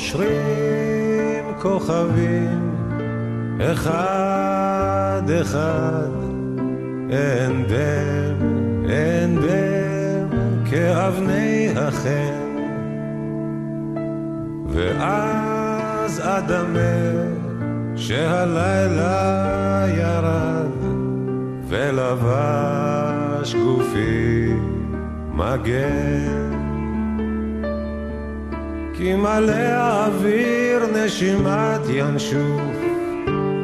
נושרים כוכבים אחד אחד. אין דם, אין דם כאבני החן. ואז אדמה שהלילה ירד ולבש גופי מגן כי מלא האוויר נשימת ינשוף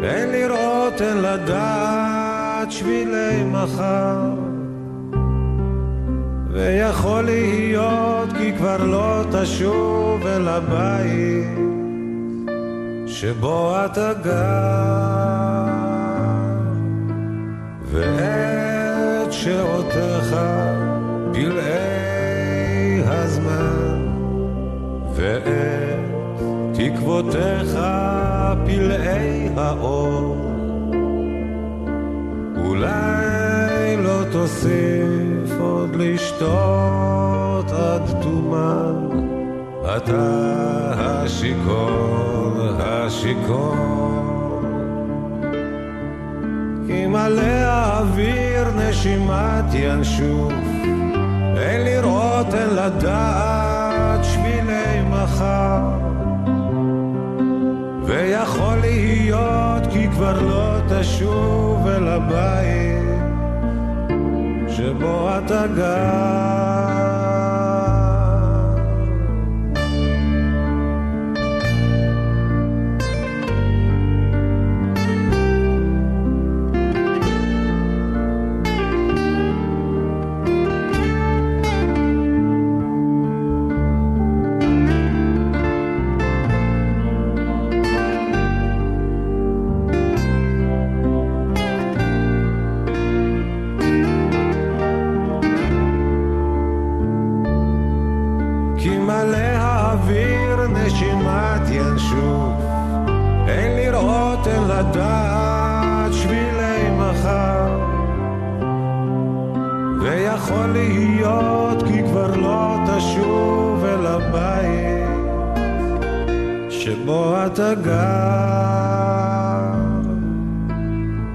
אין לראות, אין לדעת שבילי מחר. ויכול להיות כי כבר לא תשוב אל הבית שבו אתה גר ואת שעותיך תקוותיך פלאי האור אולי לא תוסיף עוד לשתות עד תומן אתה השיכור, השיכור. כי מלא האוויר נשימת ינשוף אין לראות, אין לדעת שבילי מחר ויכול להיות כי כבר לא תשוב אל הבית שבו אתה גר לדעת שבילי מחר. ויכול להיות כי כבר לא תשוב אל הבית שבו אתה גר.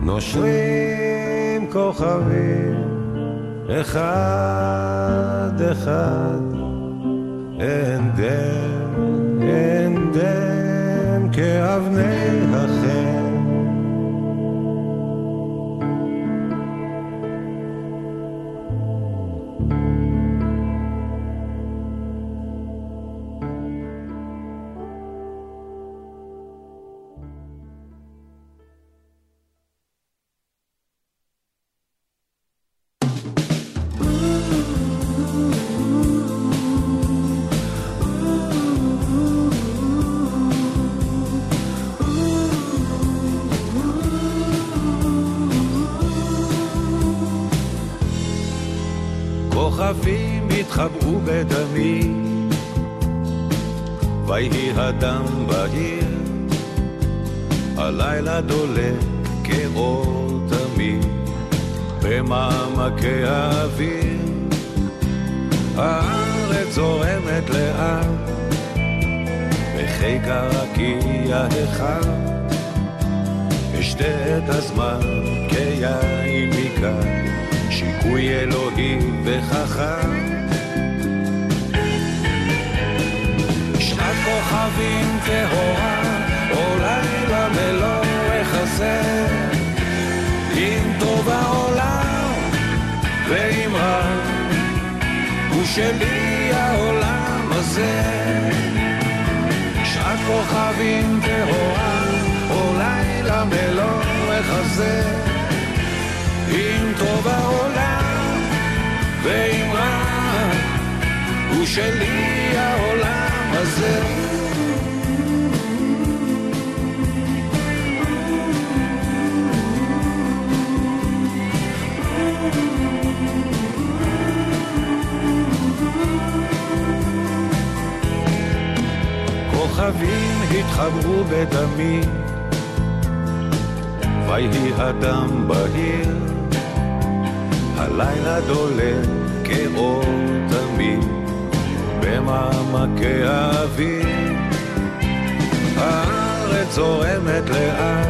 נושרים כוכבים אחד אחד. אין דם, אין דם כאבני בדמי, ויהי הדם בהיר, הלילה דולק כאור תמיד, במעמקי האוויר, הארץ זורמת לאט, בחיק הרקיע החם, אשתה את הזמן כיין מכאן. שיקוי אלוהי וחכם. כוכבים טהורה, או לילה מלוא החסר, אם טוב העולם ואם רע, הוא שלי העולם הזה. שעת כוכבים טהורה, או לילה מלוא החסר. אם טוב העולם ואם רע, הוא שלי העולם הזה. כוכבים התחברו בדמי, ויהי הדם בהיר. הלילה דולק כאור תמיד במעמקי האוויר, זורמת לאט,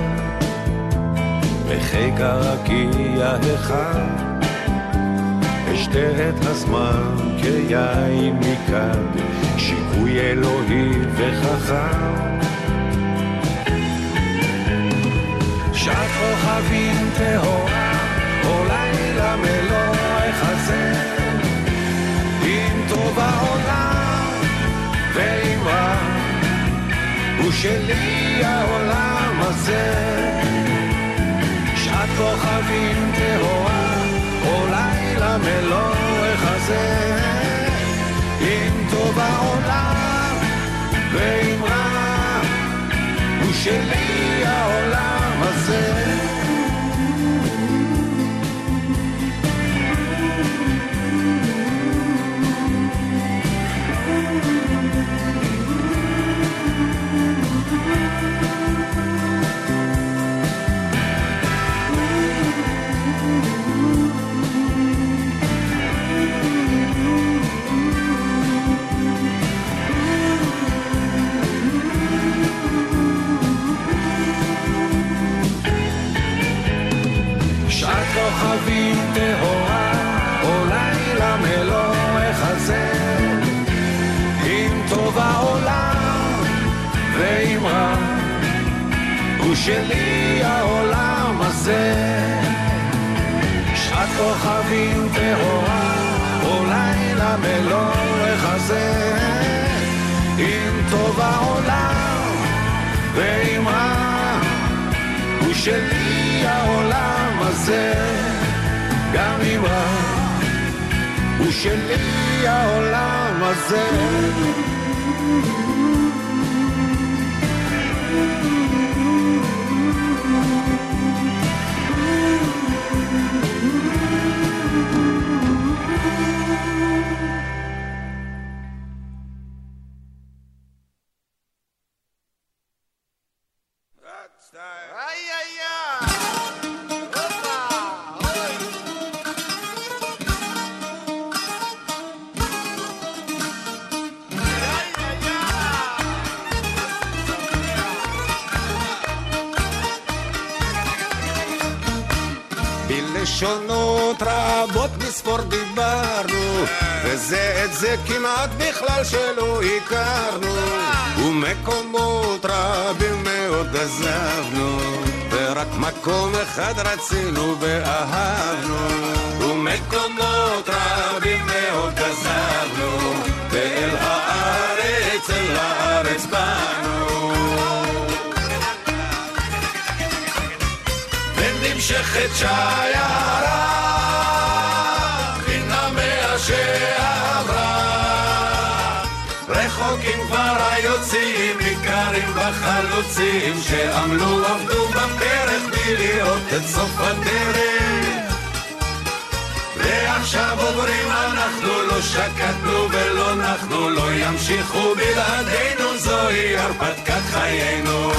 בחיק הרקיע החם, אשתה את הזמן כיין מכד, שיקוי אלוהי וחכם. שעת כוכבים טהורה, או לילה מלוא החזה, אם טוב העולם ואם רע, הוא שלי העולם הזה. שעת כוכבים טהורה, או לילה מלוא החזה, אם טוב העולם ואם רע, הוא שלי העולם הזה. כוכבים טהורה, או לילה מלוא החזה. אם טוב העולם, ואם רע, הוא שלי העולם הזה. שעת כוכבים טהורה, או לילה מלוא החזה. אם טוב העולם, ואם רע, הוא שלי העולם הזה, גם אם רע, הוא שלי העולם הזה. Ay, שלא הכרנו, ומקומות רבים מאוד עזבנו, ורק מקום אחד רצינו ואהבנו, ומקומות רבים מאוד עזבנו, ואל הארץ, אל הארץ באנו. ונמשכת שיירה רחוקים כבר היוצאים ניכרים בחלוצים שעמלו עבדו בפרק בלי לראות את סוף הדרך. ועכשיו עוברים אנחנו לא שקטנו ולא נחנו לא ימשיכו בלעדינו זוהי הרפתקת חיינו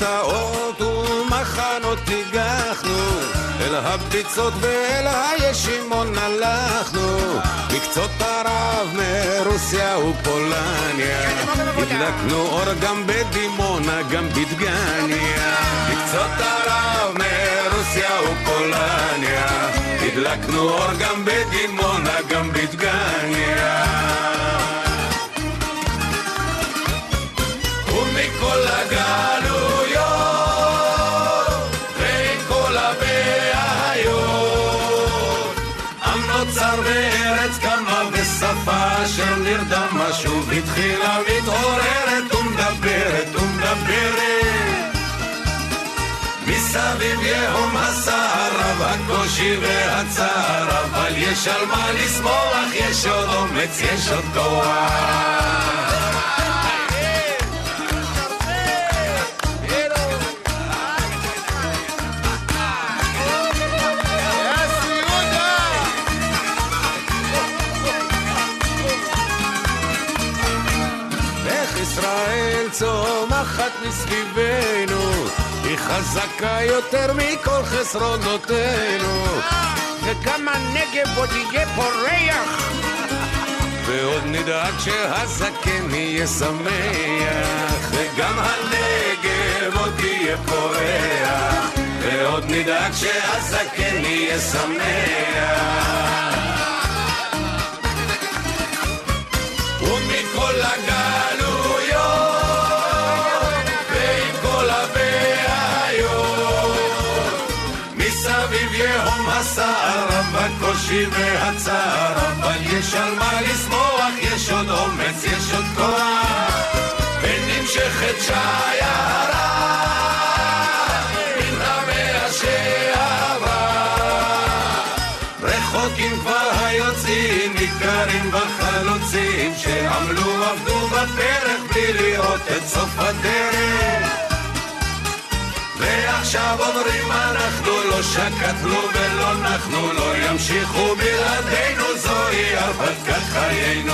מגטאות ומחנות הגחנו, אל הביצות ואל הישימון הלכנו, מקצות ערב מרוסיה ופולניה, הדלקנו אור גם בדימונה, גם בדגניה, מקצות ערב מרוסיה ופולניה, הדלקנו אור גם בדימונה, גם בדגניה. מסביב יהום הסער רב הקושי והצער אבל יש על מה לשמוח יש עוד אומץ יש עוד כוח. צומחת מסביבנו, חזקה יותר מכל חסרונותינו. וגם הנגב עוד יהיה פורח. ועוד נדאג שהזקן יהיה שמח, וגם הנגב עוד יהיה פורח, ועוד נדאג שהזקן יהיה שמח. בקושי והצער, אבל יש על מה לשמוח, יש עוד אומץ, יש עוד כוח, ונמשכת שיירה. רחוקים כבר היוצאים, ניכרים בחלוצים, שעמלו עבדו בפרק בלי לראות את סוף הדרך. ועכשיו אומרים אנחנו לא שקטנו ולא נחנו, לא ימשיכו בלעדינו, זוהי הרפתקת חיינו.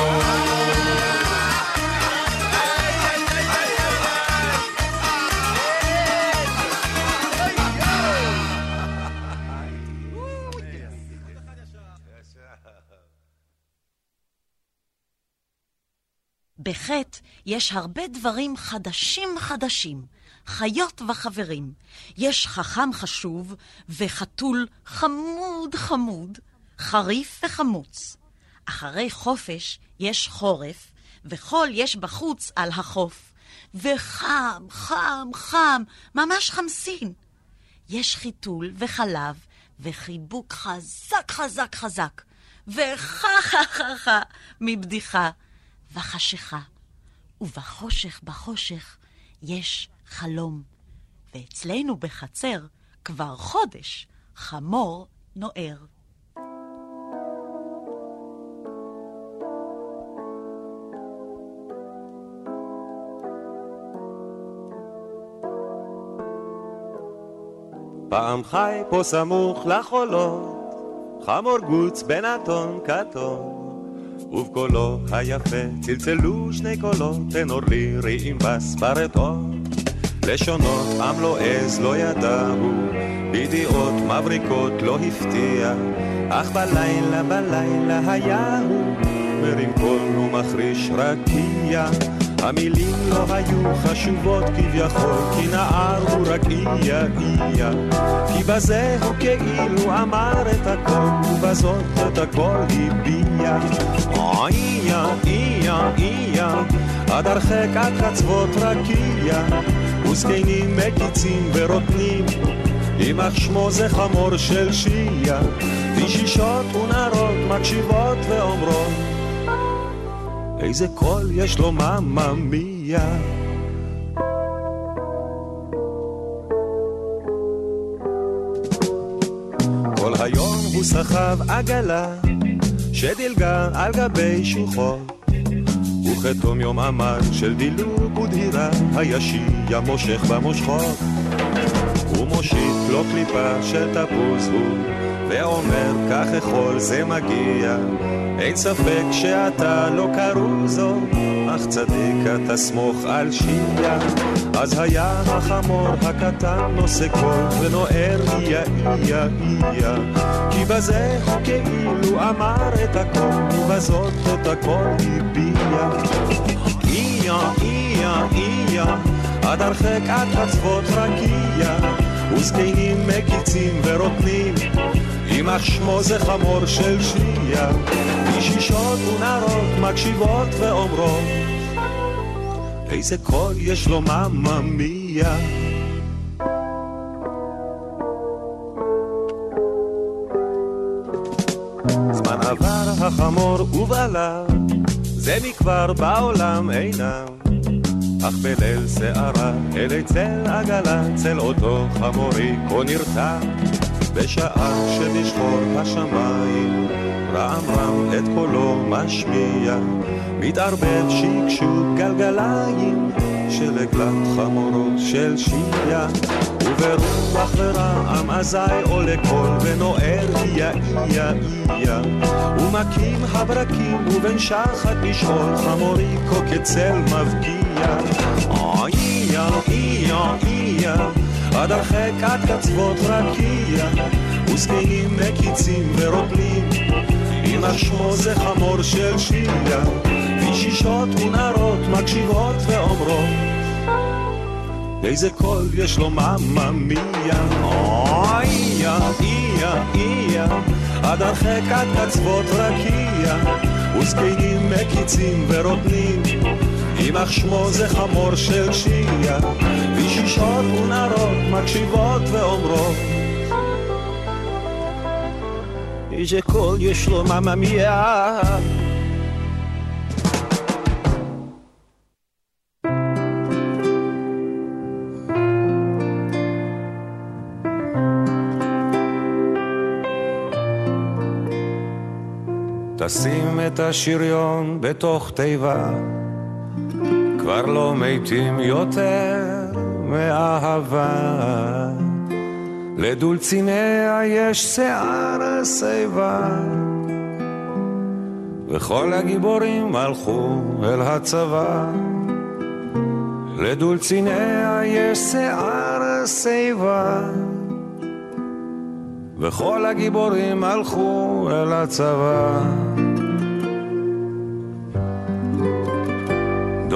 בחטא יש הרבה דברים חדשים חדשים, חיות וחברים. יש חכם חשוב וחתול חמוד חמוד, חריף וחמוץ. אחרי חופש יש חורף, וחול יש בחוץ על החוף. וחם, חם, חם, ממש חמסין. יש חיתול וחלב, וחיבוק חזק חזק חזק, וחה חה חה חה מבדיחה. וחשיכה, ובחושך בחושך יש חלום. ואצלנו בחצר כבר חודש חמור נוער. פעם חי פה סמוך לחולות, חמור גוץ בן אתון כתום. ובקולו היפה צלצלו שני קולות, תנור לירי עם בספרטון. לשונות עם לא עז לא ידעו, בידיעות מבריקות לא הפתיע, אך בלילה בלילה היה הוא, מרים קול ומחריש רקיע. המילים לא היו חשובות כביכול, כי נער הוא רק איה איה. כי בזה הוא כאילו אמר את הכל, ובזאת את הכל הביע. איה איה איה, עד הרחק עד חצבות רקיע, וזקנים מקיצים ורוטנים, יימח שמו זה חמור של שיעה, וישישות ונערות מקשיבות ואומרות איזה קול יש לו מממיה. כל היום הוא סחב עגלה שדילגה על גבי שוחות וכתום יום עמל של דילוג ודהירה הישיע מושך במושכות. הוא מושיט לו קליפה של תפוז הוא ואומר כך אכול זה מגיע אין ספק שאתה לא קרוזו, אך צדיק אתה סמוך על שיעה. אז היה החמור הקטן נושא קול ונוער איה איה איה, כי בזה הוא כאילו אמר את הכל, ובזאת את הכל הביע. איה איה איה, עד הרחק עד חצבות רקיע, וזקנים מקיצים ורוטנים. יימח שמו זה חמור של שיעה, אישישות ונערות מקשיבות ואומרות, איזה קול יש לו מממיה. זמן עבר החמור ובעלה, זה מכבר בעולם אינם. אך בליל שערה, אלי צל עגלה, צל אותו חמורי כה נרתע. בשעה שבשחור השמיים רם רם את קולו משמיע. מתערבב שקשוק גלגליים של עגלת חמורו של שיעה ורוח ורעם אזי עולה קול ונוער איה איה איה ומכים הברקים ובין שחת לשאול חמוריקו כצל מבקיע. איה איה איה עד הרחק עד קצוות רקיע וזקנים מקיצים ורוטלים יימח שמו זה חמור של שיליה וישישות ונערות מקשיבות ואומרות איזה קול יש לו מאמא מיה? איה איה עד הרחק עד קצוות רקיע וזקנים מקיצים ורוטנים יימח שמו זה חמור של שיה וישישות ונערות מקשיבות ואומרות. איזה קול יש לו מאמא מיה תשים את השריון בתוך תיבה, כבר לא מתים יותר מאהבה. לדולציניה יש שיער שיבה, וכל הגיבורים הלכו אל הצבא. לדולציניה יש שיער שיבה, וכל הגיבורים הלכו אל הצבא.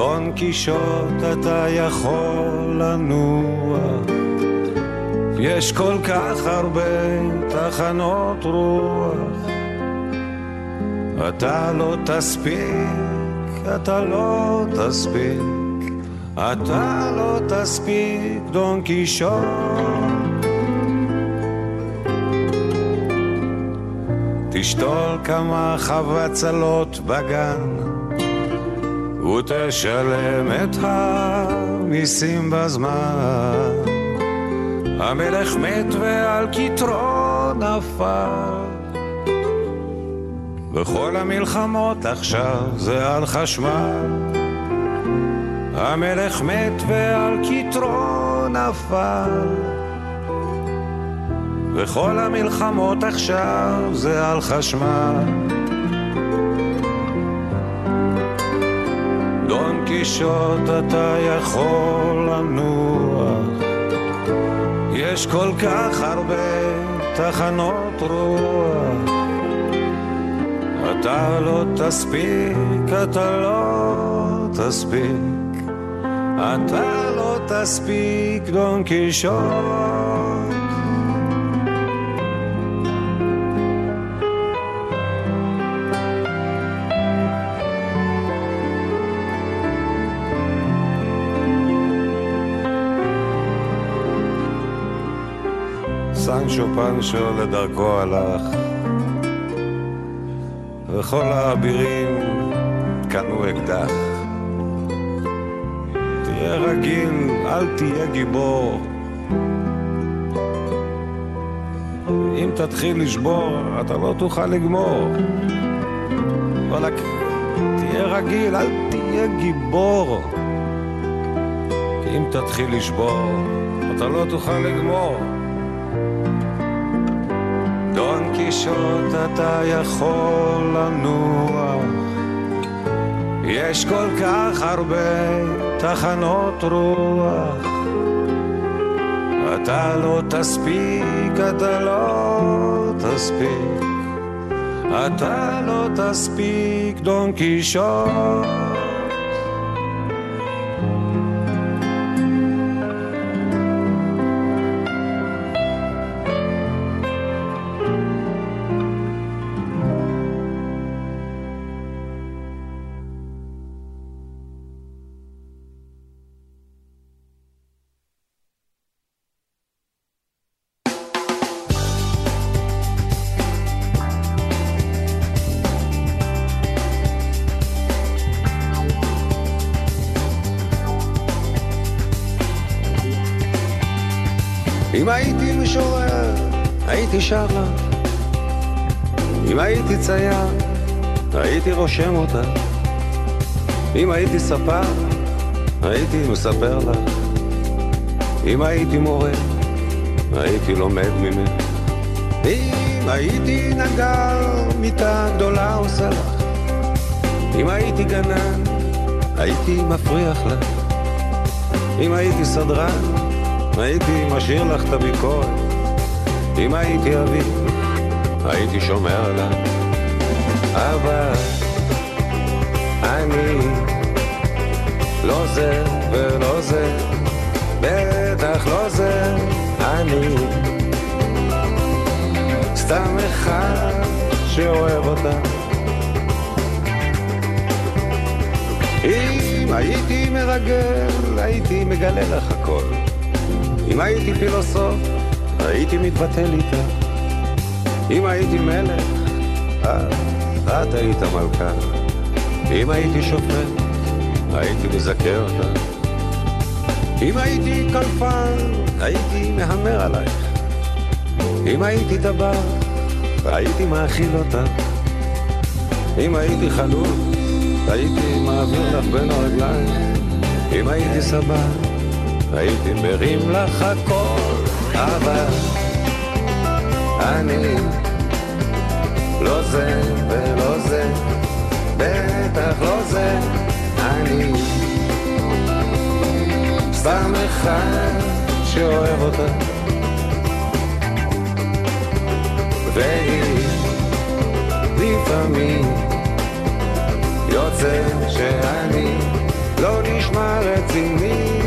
דון קישוט אתה יכול לנוח, יש כל כך הרבה תחנות רוח. אתה לא תספיק, אתה לא תספיק, אתה לא תספיק, דון קישוט. תשתול כמה חבצלות בגן ותשלם את המיסים בזמן. המלך מת ועל כתרו נפל. וכל המלחמות עכשיו זה על חשמל. המלך מת ועל כתרו נפל. וכל המלחמות עכשיו זה על חשמל. קישוט אתה יכול לנוח, יש כל כך הרבה תחנות רוח. אתה לא תספיק, אתה לא תספיק, אתה לא תספיק, דון קישוט. סנצ'ו פנצ'ו לדרכו הלך, וכל האבירים קנו אקדח. תהיה רגיל, אל תהיה גיבור. אם תתחיל לשבור, אתה לא תוכל לגמור. וואלכ, תהיה רגיל, אל תהיה גיבור. אם תתחיל לשבור, אתה לא תוכל לגמור. קישוט אתה יכול לנוח, יש כל כך הרבה תחנות רוח. אתה לא תספיק, אתה לא תספיק, אתה לא תספיק, דון קישוט. אם הייתי משורר, הייתי שר לך. אם הייתי צייר, הייתי רושם אותה. אם הייתי ספר, הייתי מספר לך. אם הייתי מורה, הייתי לומד ממך. אם הייתי נגר, מיטה גדולה עושה לך. אם הייתי גנן, הייתי מפריח לך. אם הייתי סדרן, הייתי משאיר לך את הביקורת. אם הייתי אבי, הייתי שומר עליו. אבל אני לא זה ולא זה, בטח לא זה, אני סתם אחד שאוהב אותה. אם הייתי מרגל, הייתי מגלה לך הכל. אם הייתי פילוסוף, הייתי מתבטל איתה. אם הייתי מלך, אז את היית מלכה. אם הייתי שופט, הייתי מזכה אותה. אם הייתי קלפן, הייתי מהמר עלייך. אם הייתי טבח, הייתי מאכיל אותה. אם הייתי חלול, הייתי מעביר לך בין הרגליים. אם הייתי סבא, הייתי מרים לך הכל. אבל אני לא זה ולא זה, בטח לא זה, אני סתם אחד שאוהב אותה. והיא לפעמים יוצא שאני לא נשמע רציני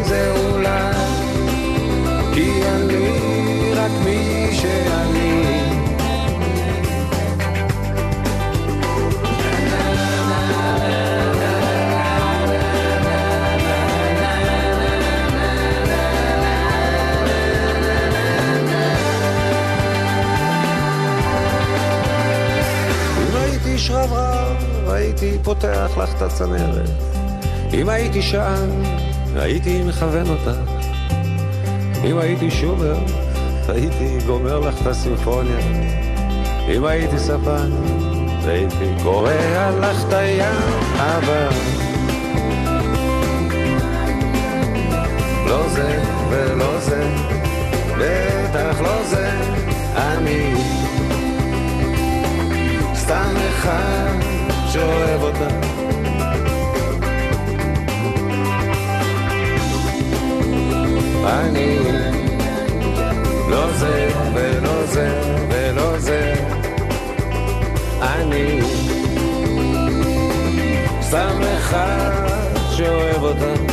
הייתי פותח לך את הצנרת. אם הייתי שען, הייתי מכוון אותך. אם הייתי שובר, הייתי גומר לך את הסימפוניה. אם הייתי ספן, הייתי קורע לך את הים, אבל... לא זה ולא זה, בטח לא זה, אני סתם אחד שאוהב אותה. אני לא זה ולא זה ולא זה, אני סתם אחד שאוהב אותה.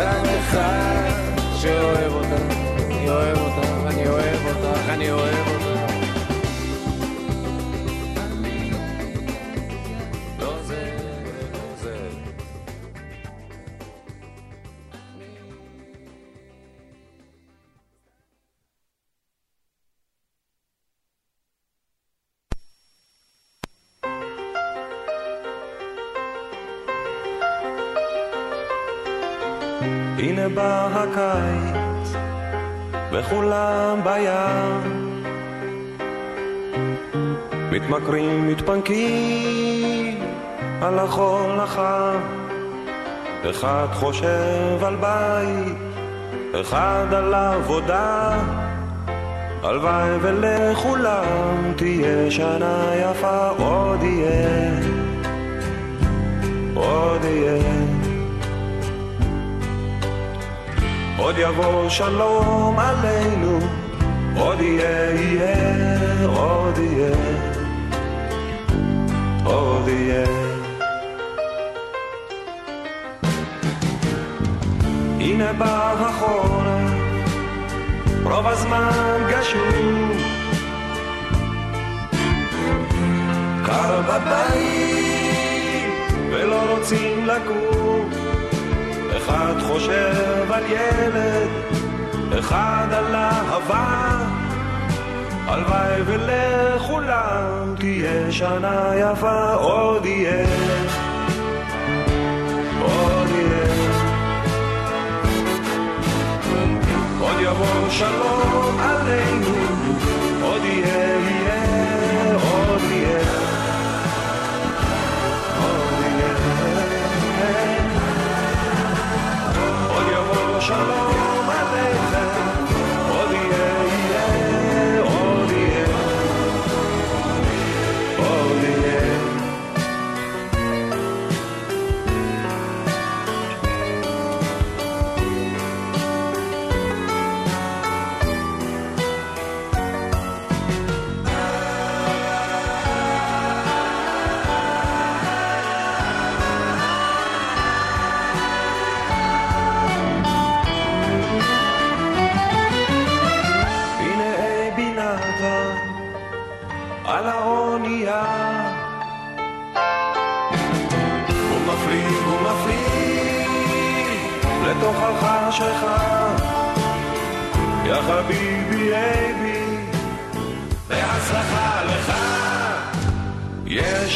סתם אחד שאוהב אותה. אני אוהב אותה, אני אוהב אותך, אני אוהב אותה. מתפנקים על החול החם. אחד חושב על בית, אחד על עבודה. הלוואי ולכולם תהיה שנה יפה, עוד יהיה, עוד יהיה. עוד יבוא שלום עלינו, עוד יהיה, יהיה, עוד יהיה, יהיה. הנה בא החורף, רוב הזמן גשום. קר בבית, ולא רוצים לקום. אחד חושב על ילד, אחד על אהבה. הלוואי ולכולם תהיה שנה יפה, עוד יהיה, עוד יהיה. עוד יבוא שלום עלינו,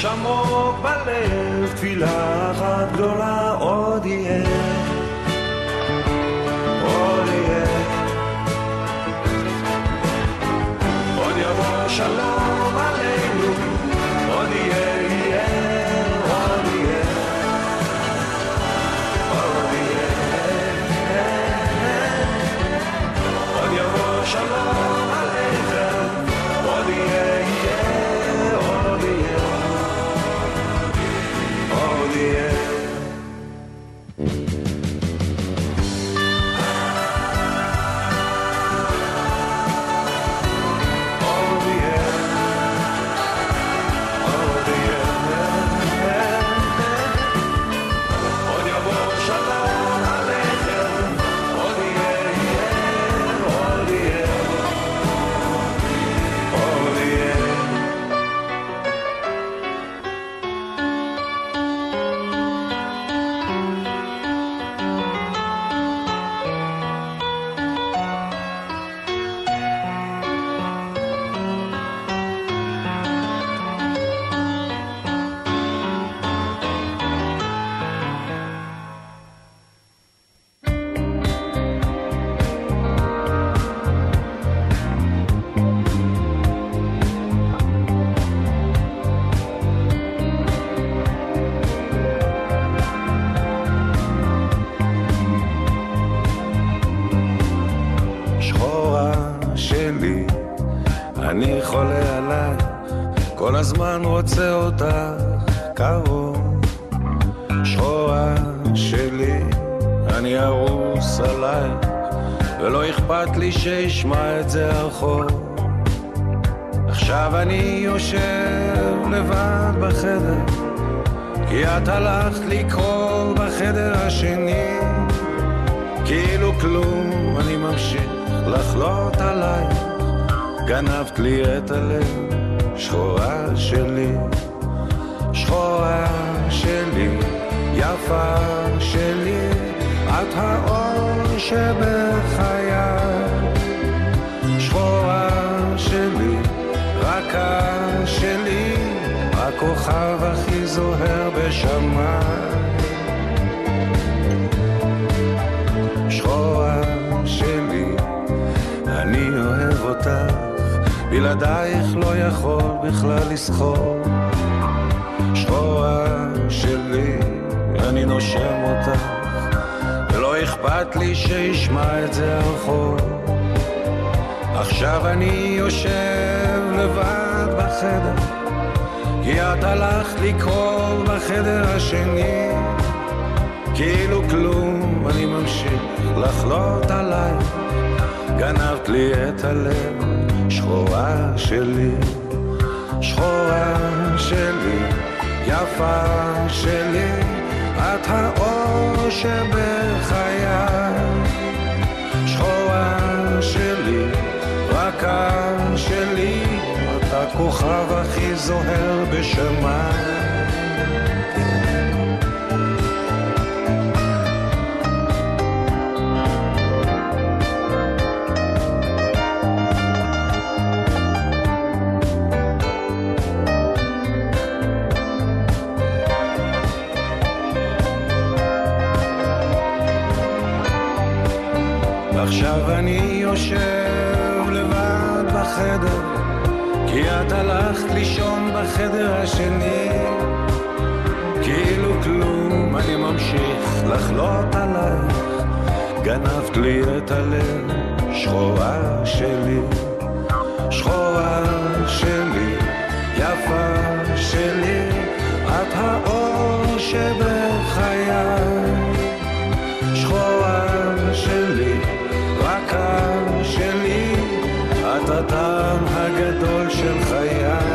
יש עמוק בלב תפילה אחת גדולה שחורה שלי, אני אוהב אותך, בלעדייך לא יכול בכלל לסחור. שחורה שלי, אני נושם אותך, ולא אכפת לי שישמע את זה הרחוב. עכשיו אני יושב לבד בחדר, כי את הלכת לקרוא בחדר השני. כאילו כלום, אני ממשיך לחלוט עלייך. גנבת לי את הלב, שחורה שלי, שחורה שלי, יפה שלי, את האור שבחיי. שחורה שלי, רכה שלי, את הכוכב הכי זוהר בשמיים. עכשיו אני יושב לבד בחדר, כי את הלכת לישון בחדר השני. כאילו כלום, אני ממשיך לחלוט עלייך, גנבת לי את הלב, שחורה שלי, שחורה שלי, יפה שלי, את האור שבחיי, שחורה שלי, רכה שלי, את הטעם הגדול של חיי.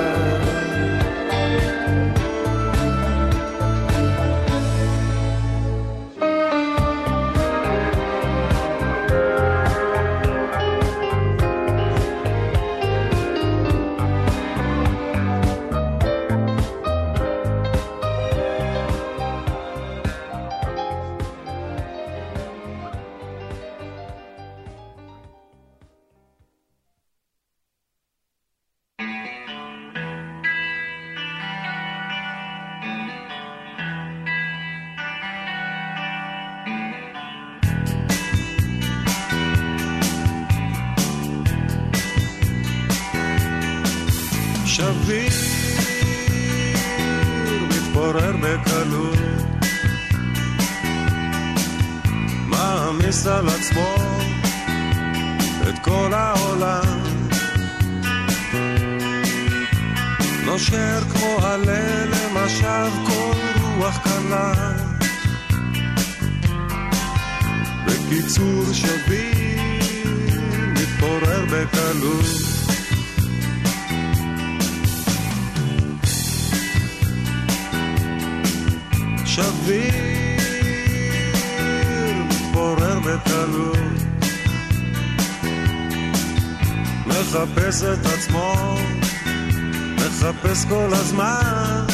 הזמן,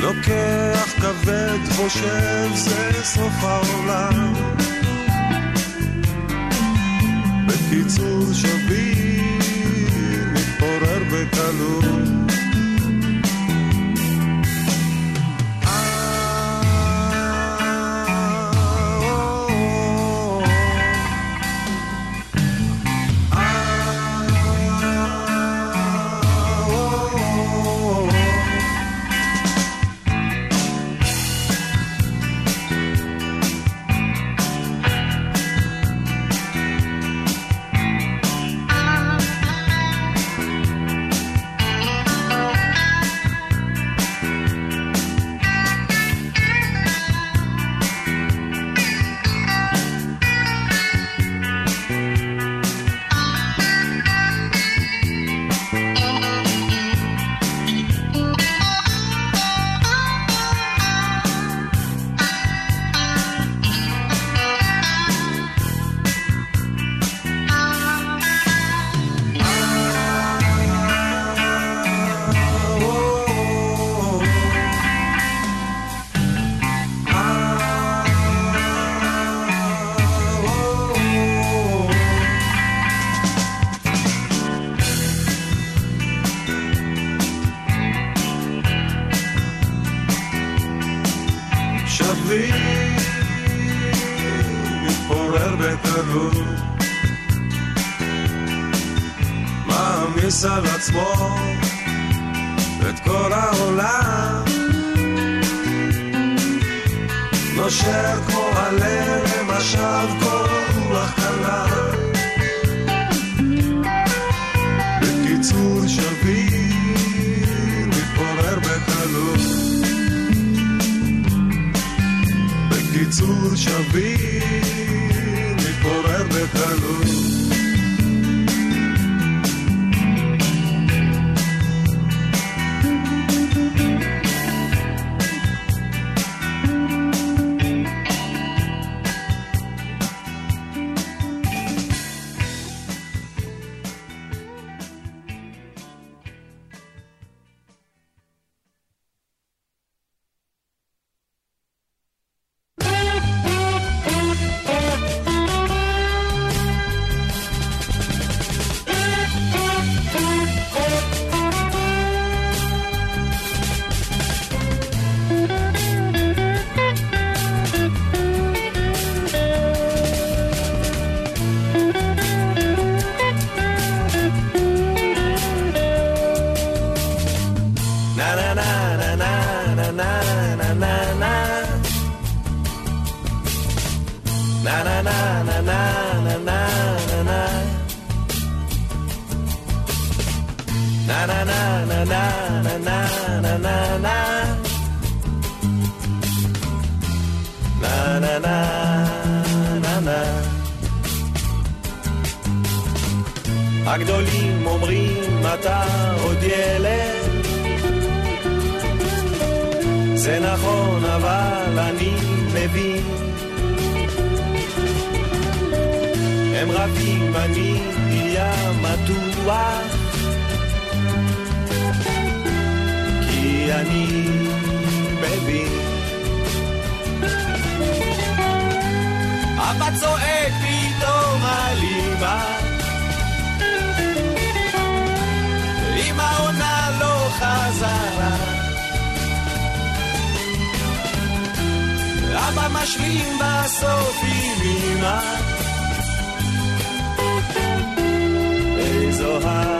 לוקח כבד, חושב זה סוף העולם. בקיצור שביר, מתפורר בקלות. בקיצור שביר מתפורר בקלות המשלים בסוף היא רימה. איזו הר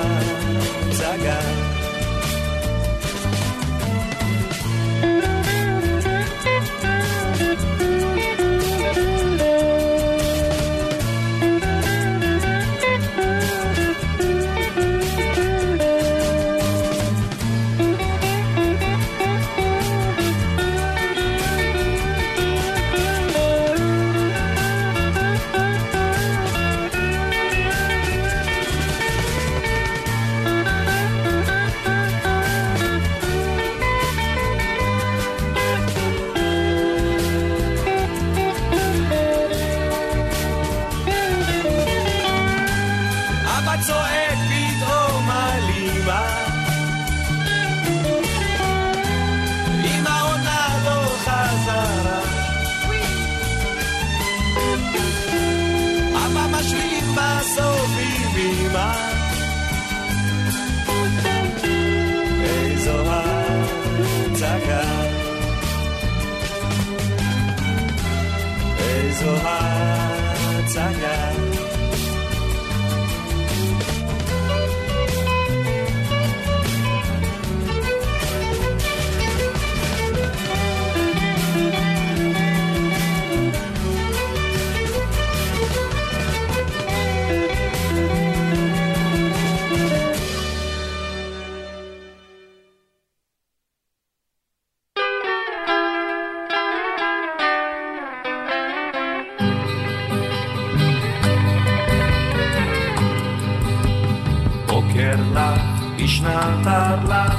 לך בשנת הרלך,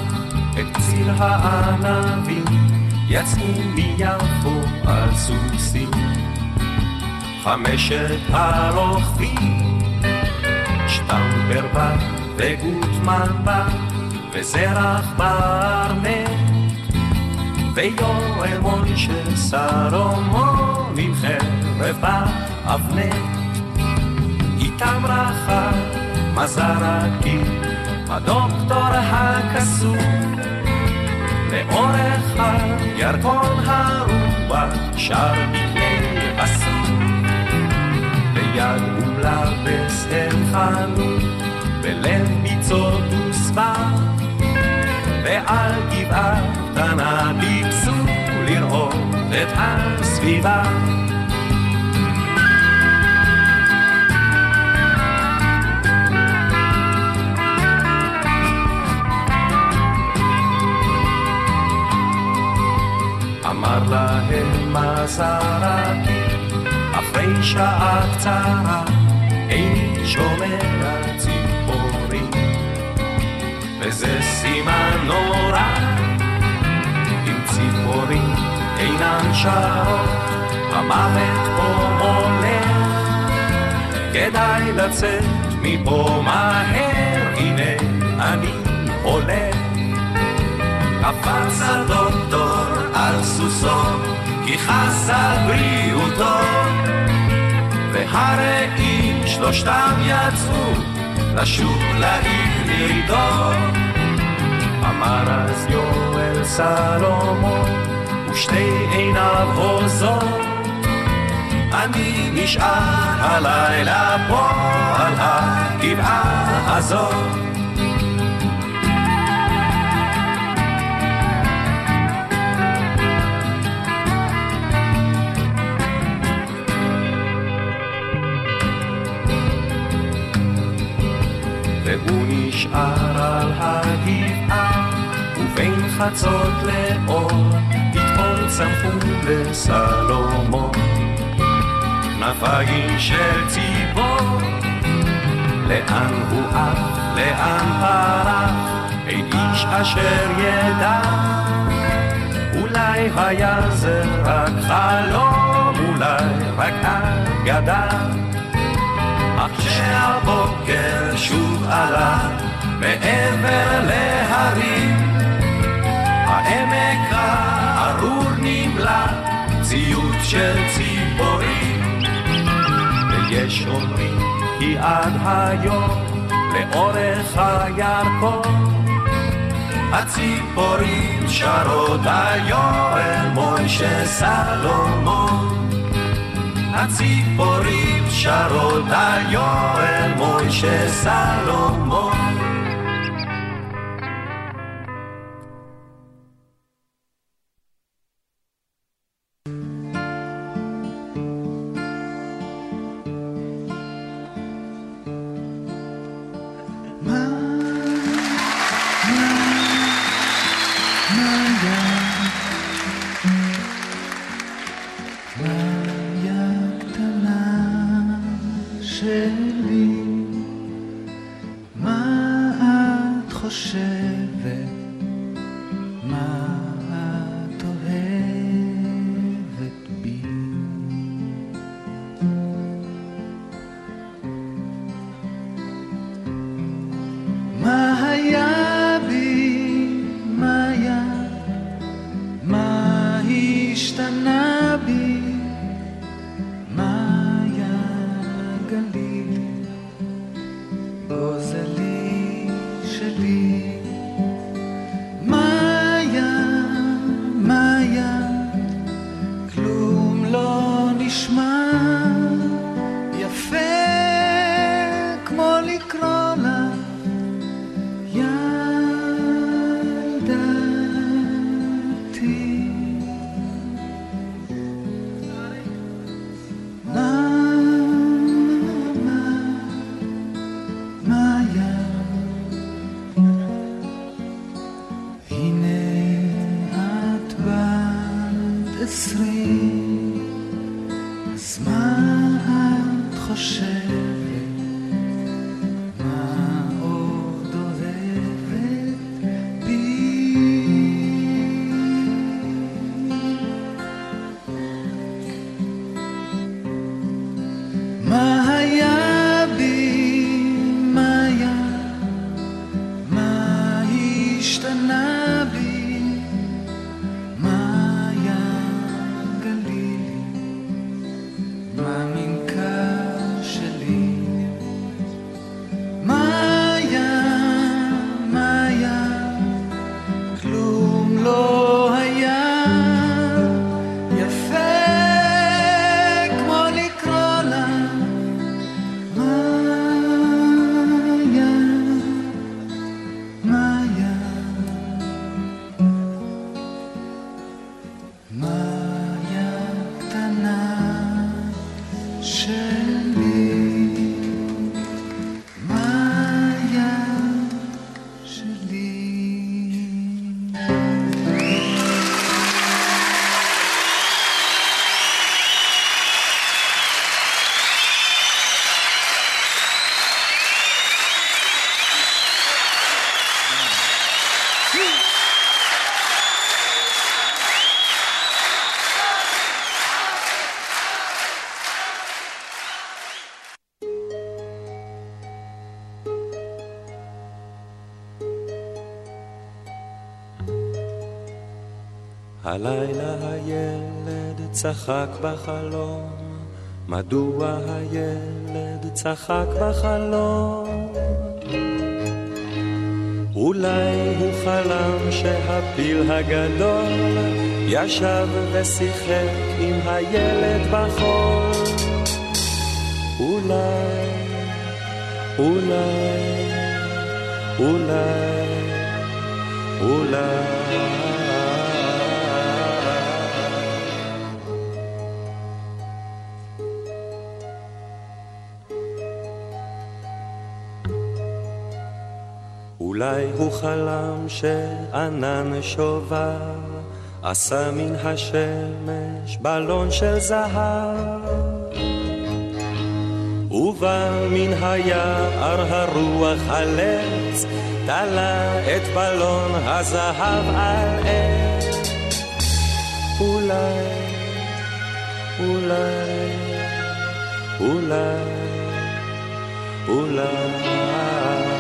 את ציר הענבים, יצאו מיפו על סוסים. חמשת הרוכבים, שטמפר בא וגוטמן בא, וזרח בארנט, ויואל מוישה סלומון עם חרב באבנט. איתם רחב מזרקי, הדוקטור הקסום, לאורך הירקון הרוח שר מקנה אסור. ביד ומלבס אל חנות, בלב ביצות ושבע, ועל גבעה קטנה טיפסו לראות את הסביבה. אמר להם מזרקי, אחרי שעה קצרה, איני שומע ציפורים, וזה סימן נורא, אם ציפורים אינן שרות, המוות פה הולך, כדאי לצאת מפה מהר, הנה אני הולך. קפץ הדוקטור על סוסו, כי חס על בריאותו. והרעים שלושתם יצאו לשוב לעיר ירידו. אמר אז יואל סלומון, ושתי עיניו הוזות. אני נשאר הלילה פה על הגבעה הזאת. נשאר על הגבעה חצות לאור, פתאום צמחו לסלומון. נפגים של ציפור, לאן הוא עף, לאן פרח, אין איש אשר ידע. אולי היה זה רק חלום, אולי רק אגדה. אך כשהבוקר שוב עלה מעבר להרים, העמק הארור נמלא ציוט של ציפורים. ויש אומרים כי עד היום לאורך הירקון הציפורים שרות היואל מוישה סלומון. הציפורים שרות היואל מוישה סלומון הלילה הילד צחק בחלום, מדוע הילד צחק בחלום? אולי הוא חלם שהפיל הגדול ישב ושיחק עם הילד בחול. אולי, אולי, אולי, אולי. אולי הוא חלם שענן שובר עשה מן השמש בלון של זהב. ובא מן היער הרוח הלץ תלה את בלון הזהב על עץ. אולי, אולי, אולי, אולי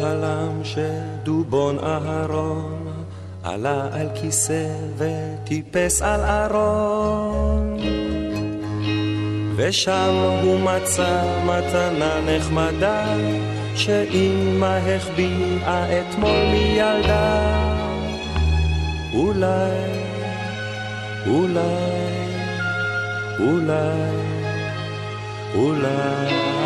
חלם שדובון אהרון עלה על כיסא וטיפס על ארון. ושם הוא מצא מתנה נחמדה שאמא החביאה אתמול מילדה. אולי, אולי, אולי, אולי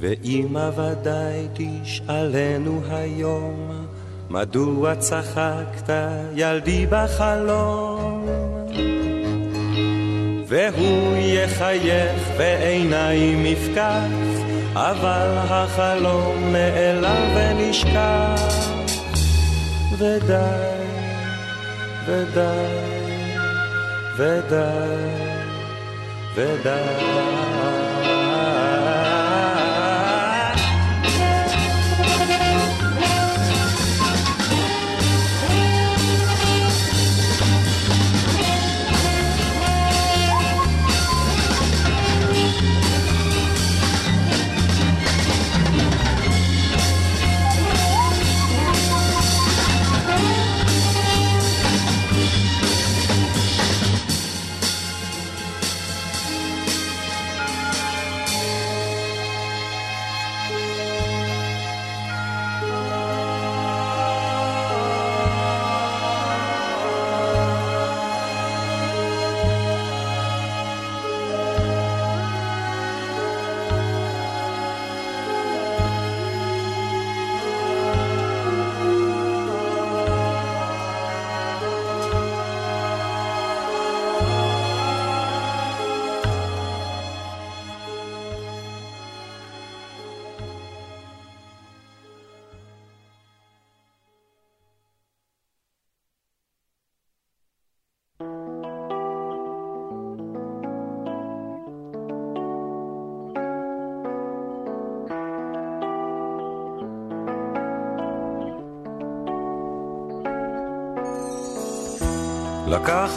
ואמא ודאי תשאלנו היום, מדוע צחקת ילדי בחלום? והוא יחייך בעיניים יפקח, אבל החלום נעלם ונשכח. ודי, ודי, ודי, ודי.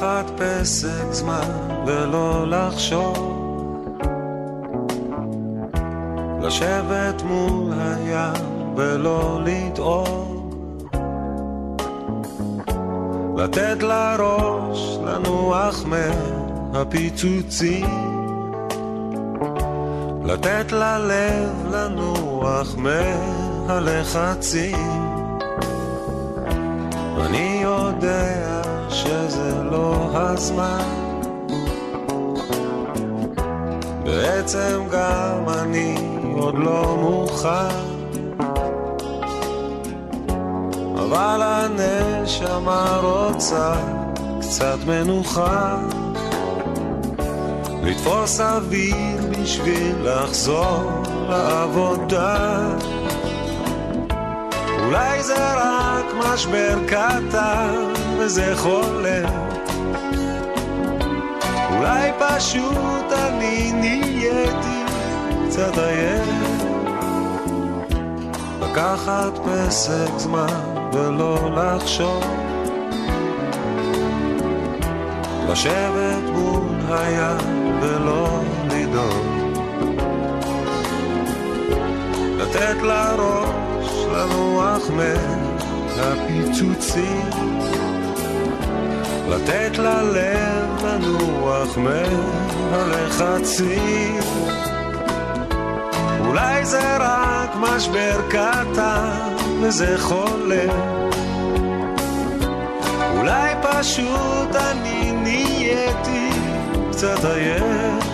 לקחת פסק זמן ולא לחשוב. לשבת מול הים ולא לדאוג. לתת לראש לנוח מהפיצוצים. לתת ללב לנוח מהלחצים. אני יודע שזה לא הזמן. בעצם גם אני עוד לא מוכן. אבל הנשמה רוצה קצת מנוחה. לתפוס אוויר בשביל לחזור לעבודה. אולי זה רק משבר קטן וזה חולם אולי פשוט אני נהייתי קצת עייף. לקחת פסק זמן ולא לחשוב. לשבת מול הים ולא לדאוג לתת לראש לנוח מהפיצוצים, לתת ללב לנוח מהלחצים. אולי זה רק משבר קטן וזה חולה. אולי פשוט אני נהייתי קצת עייף.